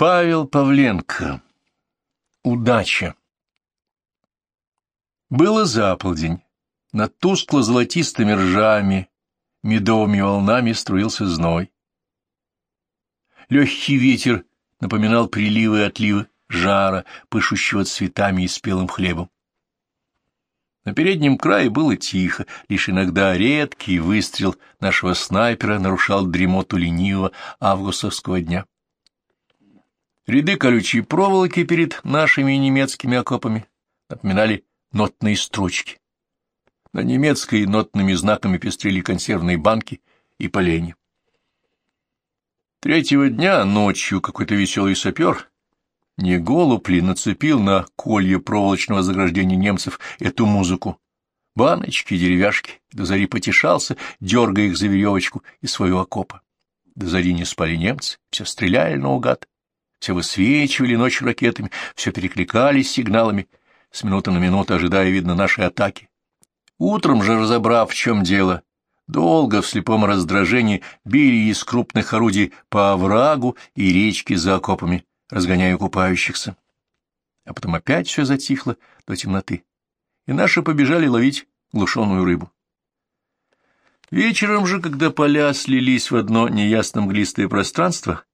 Павел Павленко. Удача. Было за полдень. Над тускло-золотистыми ржами, медовыми волнами струился зной. Легкий ветер напоминал приливы и отливы жара, пышущего цветами и спелым хлебом. На переднем крае было тихо, лишь иногда редкий выстрел нашего снайпера нарушал дремоту ленивого августовского дня. Ряды колючей проволоки перед нашими немецкими окопами напоминали нотные строчки. На немецкой нотными знаками пестрили консервные банки и поленья. Третьего дня ночью какой-то веселый сапер, не голубь ли, нацепил на колье проволочного заграждения немцев эту музыку. Баночки, деревяшки, до зари потешался, дергая их за веревочку из своего окопа. До зари не спали немцы, все стреляли наугад, все высвечивали ночью ракетами, все перекликались сигналами, с минуты на минуту ожидая, видно, нашей атаки. Утром же, разобрав, в чем дело, долго в слепом раздражении били из крупных орудий по оврагу и речке за окопами, разгоняя купающихся. А потом опять все затихло до темноты, и наши побежали ловить глушеную рыбу. Вечером же, когда поля слились в одно неясно мглистое пространство,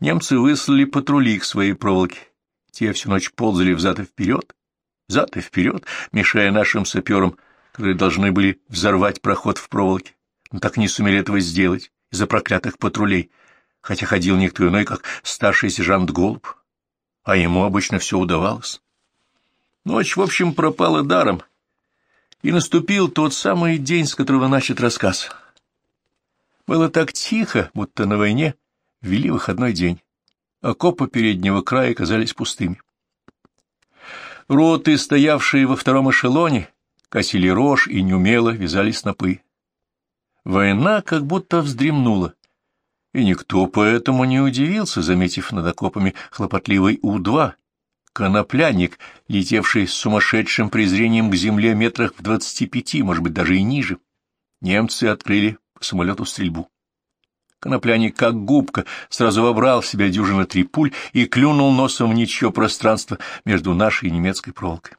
Немцы выслали патрули к своей проволоке. Те всю ночь ползали взад и вперед, взад и вперед, мешая нашим саперам, которые должны были взорвать проход в проволоке, но так не сумели этого сделать из-за проклятых патрулей, хотя ходил никто иной, как старший сержант Голуб, а ему обычно все удавалось. Ночь, в общем, пропала даром, и наступил тот самый день, с которого начат рассказ. Было так тихо, будто на войне ввели выходной день. Окопы переднего края казались пустыми. Роты, стоявшие во втором эшелоне, косили рожь и неумело вязали снопы. Война как будто вздремнула, и никто поэтому не удивился, заметив над окопами хлопотливый У-2, конопляник, летевший с сумасшедшим презрением к земле метрах в двадцати пяти, может быть, даже и ниже. Немцы открыли по самолету стрельбу. Конопляник, как губка, сразу вобрал в себя дюжина три пуль и клюнул носом в ничье пространство между нашей и немецкой проволокой.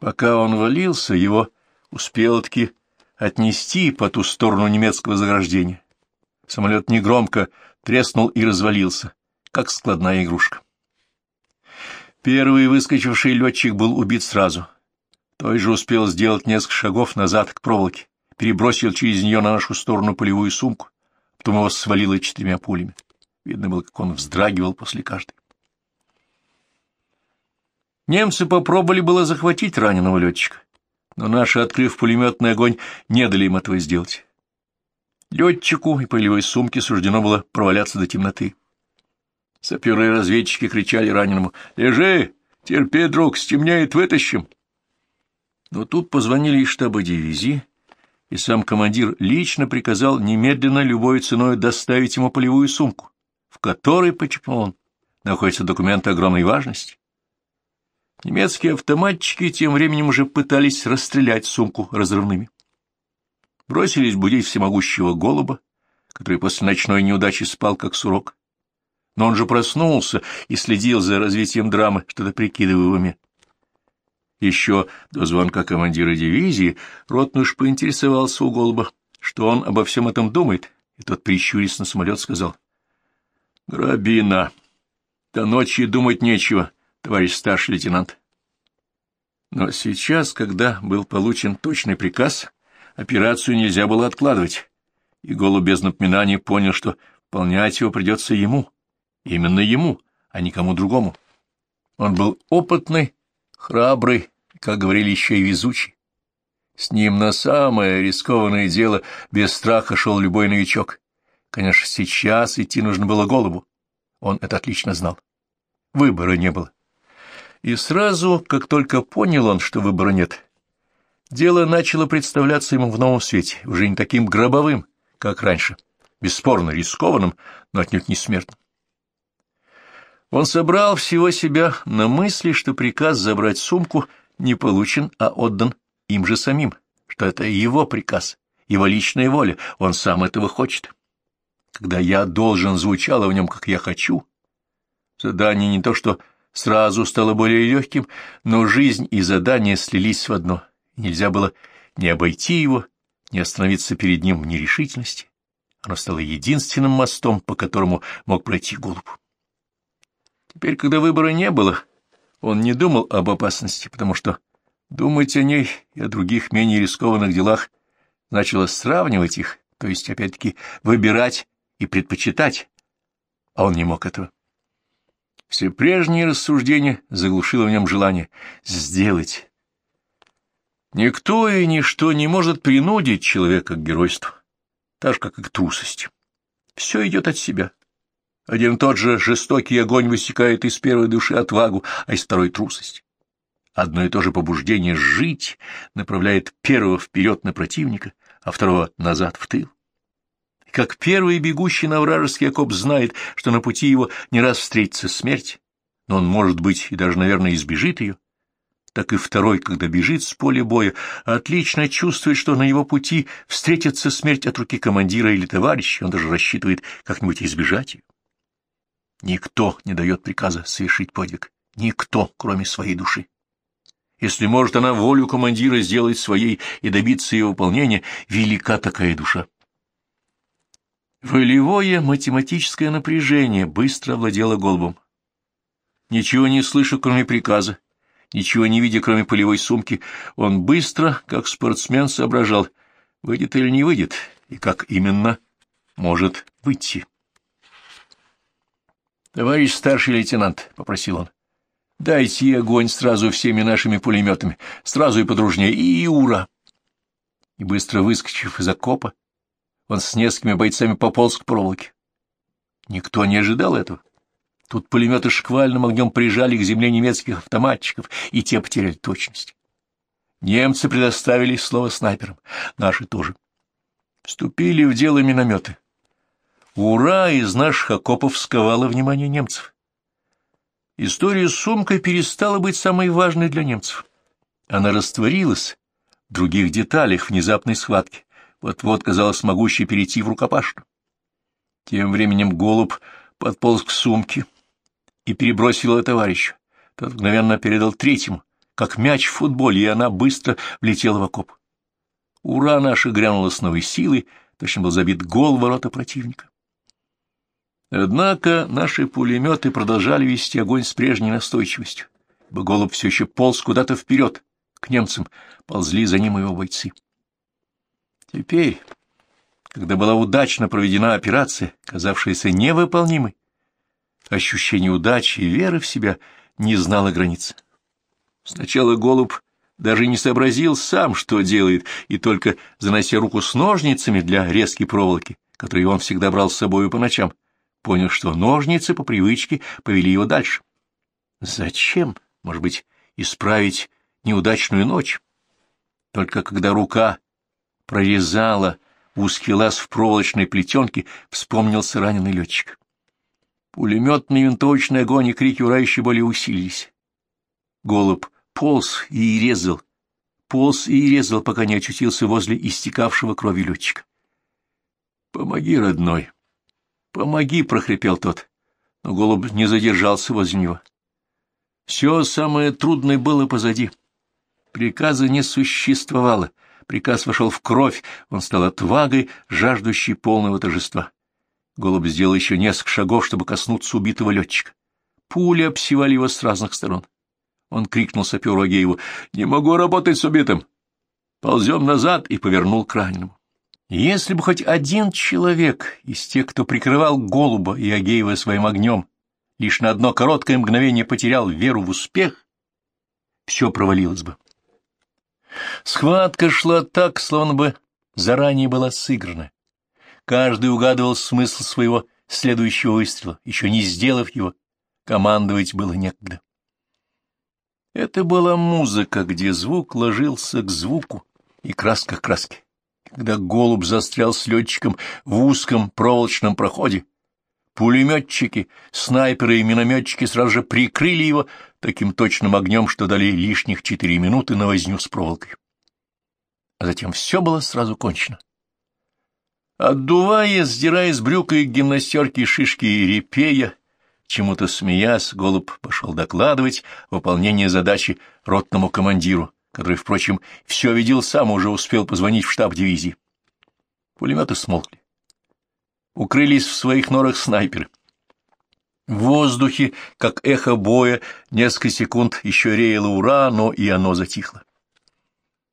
Пока он валился, его успел-таки отнести по ту сторону немецкого заграждения. Самолет негромко треснул и развалился, как складная игрушка. Первый выскочивший летчик был убит сразу. Той же успел сделать несколько шагов назад к проволоке, перебросил через нее на нашу сторону полевую сумку, Потом его свалило четырьмя пулями. Видно было, как он вздрагивал после каждой. Немцы попробовали было захватить раненого летчика, но наши, открыв пулеметный огонь, не дали им этого сделать. Летчику и полевой сумке суждено было проваляться до темноты. Саперы и разведчики кричали раненому «Лежи! Терпи, друг, стемняет, вытащим!» Но тут позвонили из штаба дивизии, и сам командир лично приказал немедленно любой ценой доставить ему полевую сумку, в которой, подчеркнул он, находятся документы огромной важности. Немецкие автоматчики тем временем уже пытались расстрелять сумку разрывными. Бросились будить всемогущего голуба, который после ночной неудачи спал как сурок. Но он же проснулся и следил за развитием драмы, что-то прикидывая в уме. Еще до звонка командира дивизии Ротнуш поинтересовался у Голуба, что он обо всем этом думает, и тот, прищурясь на самолет, сказал. — Грабина! До ночи думать нечего, товарищ старший лейтенант. Но сейчас, когда был получен точный приказ, операцию нельзя было откладывать, и Голуб без напоминания понял, что выполнять его придется ему, именно ему, а никому другому. Он был опытный, храбрый, как говорили еще и везучий. С ним на самое рискованное дело без страха шел любой новичок. Конечно, сейчас идти нужно было голубу. Он это отлично знал. Выбора не было. И сразу, как только понял он, что выбора нет, дело начало представляться ему в новом свете, уже не таким гробовым, как раньше, бесспорно рискованным, но отнюдь не смертным. Он собрал всего себя на мысли, что приказ забрать сумку не получен, а отдан им же самим, что это его приказ, его личная воля, он сам этого хочет. Когда «я должен» звучало в нем, как «я хочу», Задание не то что сразу стало более легким, но жизнь и задание слились в одно. Нельзя было не обойти его, не остановиться перед ним в нерешительности. Оно стало единственным мостом, по которому мог пройти голубь. Теперь, когда выбора не было, он не думал об опасности, потому что думать о ней и о других менее рискованных делах начало сравнивать их, то есть, опять-таки, выбирать и предпочитать, а он не мог этого. Все прежние рассуждения заглушило в нем желание сделать. Никто и ничто не может принудить человека к геройству, так же, как и к трусости. Все идет от себя. Один тот же жестокий огонь высекает из первой души отвагу, а из второй — трусость. Одно и то же побуждение жить направляет первого вперед на противника, а второго назад в тыл. Как первый бегущий на вражеский окоп знает, что на пути его не раз встретится смерть, но он, может быть, и даже, наверное, избежит ее, так и второй, когда бежит с поля боя, отлично чувствует, что на его пути встретится смерть от руки командира или товарища, он даже рассчитывает как-нибудь избежать ее. Никто не дает приказа совершить подвиг, никто, кроме своей души. Если может она волю командира сделать своей и добиться ее выполнения, велика такая душа. Волевое математическое напряжение быстро овладело голубом. Ничего не слыша, кроме приказа, ничего не видя, кроме полевой сумки, он быстро, как спортсмен, соображал, выйдет или не выйдет, и как именно может выйти. — Товарищ старший лейтенант, — попросил он, — дайте огонь сразу всеми нашими пулеметами, сразу и подружнее, и ура! И быстро выскочив из окопа, он с несколькими бойцами пополз к проволоке. Никто не ожидал этого. Тут пулеметы шквальным огнем прижали к земле немецких автоматчиков, и те потеряли точность. Немцы предоставили слово снайперам, наши тоже. Вступили в дело минометы. Ура из наших окопов сковало внимание немцев. История с сумкой перестала быть самой важной для немцев. Она растворилась в других деталях внезапной схватки вот-вот казалось могущей перейти в рукопашную. Тем временем голубь подполз к сумке и перебросил ее товарищу. Тот мгновенно передал третьему, как мяч в футболе, и она быстро влетела в окоп. Ура наша грянула с новой силой, точно был забит гол ворота противника. Однако наши пулеметы продолжали вести огонь с прежней настойчивостью, ибо голубь все еще полз куда-то вперед, к немцам, ползли за ним его бойцы. Теперь, когда была удачно проведена операция, казавшаяся невыполнимой, ощущение удачи и веры в себя не знало границ. Сначала голубь даже не сообразил сам, что делает, и только, занося руку с ножницами для резки проволоки, которые он всегда брал с собою по ночам, понял, что ножницы по привычке повели его дальше. Зачем? Может быть, исправить неудачную ночь? Только когда рука прорезала узкий лаз в проволочной плетенке, вспомнился раненый летчик. Пулеметный винтовочный огонь и крики ура еще более усилились. Голубь полз и резал, полз и резал, пока не очутился возле истекавшего крови летчика. — Помоги, родной! Помоги! — прохрипел тот, но голубь не задержался возле него. Все самое трудное было позади. Приказа не существовало — Приказ вошел в кровь, он стал отвагой, жаждущей полного торжества. Голубь сделал еще несколько шагов, чтобы коснуться убитого летчика. Пули обсевали его с разных сторон. Он крикнул саперу Агееву, «Не могу работать с убитым!» Ползем назад и повернул к раненому. Если бы хоть один человек из тех, кто прикрывал Голуба и Агеева своим огнем, лишь на одно короткое мгновение потерял веру в успех, все провалилось бы. Схватка шла так, словно бы заранее была сыграна. Каждый угадывал смысл своего следующего выстрела, еще не сделав его. Командовать было некогда. Это была музыка, где звук ложился к звуку и краска к краске. Когда голубь застрял с летчиком в узком проволочном проходе, пулеметчики, снайперы и минометчики сразу же прикрыли его таким точным огнем, что дали лишних четыре минуты на возню с проволокой. А затем все было сразу кончено. Отдувая, сдирая с брюка и гимнастерки шишки и репея, Чему-то смеясь, Голуб пошел докладывать выполнение задачи ротному командиру, который, впрочем, все видел сам, уже успел позвонить в штаб дивизии. Пулеметы смолкли. Укрылись в своих норах снайперы. В воздухе, как эхо боя, несколько секунд еще реяло ура, но и оно затихло.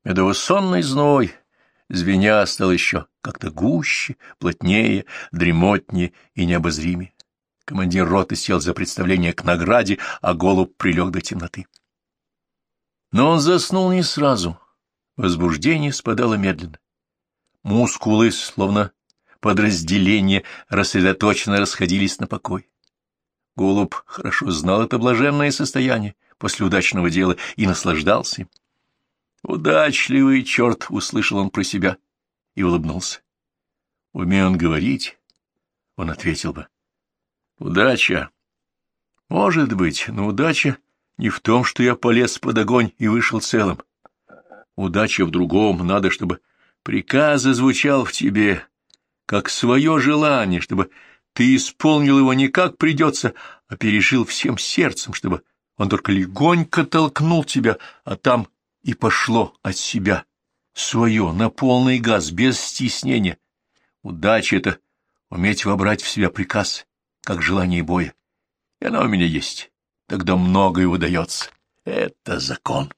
Медовосонный зной, звеня, стал еще как-то гуще, плотнее, дремотнее и необозримее. Командир роты сел за представление к награде, а голубь прилег до темноты. Но он заснул не сразу. Возбуждение спадало медленно. Мускулы, словно подразделения, рассредоточенно расходились на покой. Голубь хорошо знал это блаженное состояние после удачного дела и наслаждался им. «Удачливый черт!» — услышал он про себя и улыбнулся. Умея он говорить, он ответил бы. Удача. Может быть, но удача не в том, что я полез под огонь и вышел целым. Удача в другом. Надо, чтобы приказ звучал в тебе, как свое желание, чтобы ты исполнил его не как придется, а пережил всем сердцем, чтобы он только легонько толкнул тебя, а там и пошло от себя. Свое, на полный газ, без стеснения. Удача — это уметь вобрать в себя приказ, как желание боя. И она у меня есть. Тогда многое удается. Это закон.